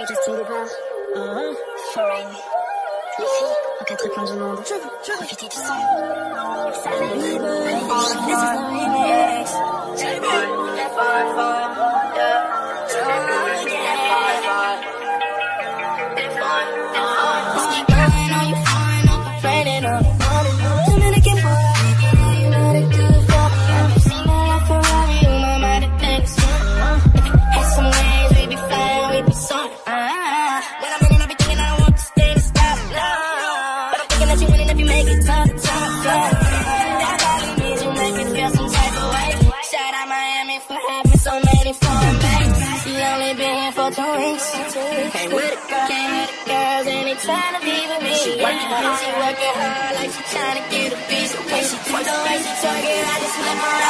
Et Justin Bieber. Uh-huh. Foreign. Les filles, aux quatre coins du monde. Profitez du son. Ça va This is you winning if you make it tough, tough, yeah. That probably means you make me feel some type of way. Shout out Miami for having so many foreign mates. She only been here for two weeks. Came with girl, came with the girls, and they tryna be with me. She working hard, she working hard, like she tryna get a piece. When she twerk, the way she it, I just flip her on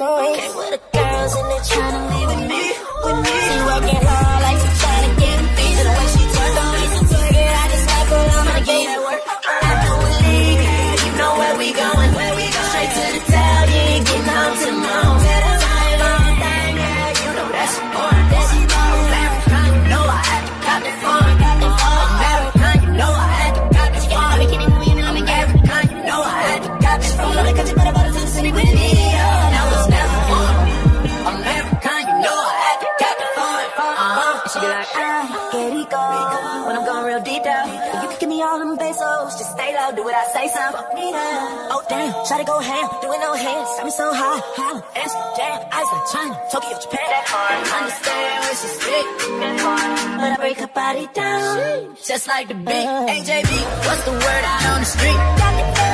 weeks. Came the girls they here we go. When I'm going real deep down, you can give me all them pesos. Just stay low, do what I say, son. Fuck me now. Oh damn, try to go ham, doing no hands. Got me so high, holla, Amsterdam, Iceland, China, Tokyo, Japan. That hard. Understand when she speak. That hard. But I break her body down, just like the beat. AJB, what's the word out on the street?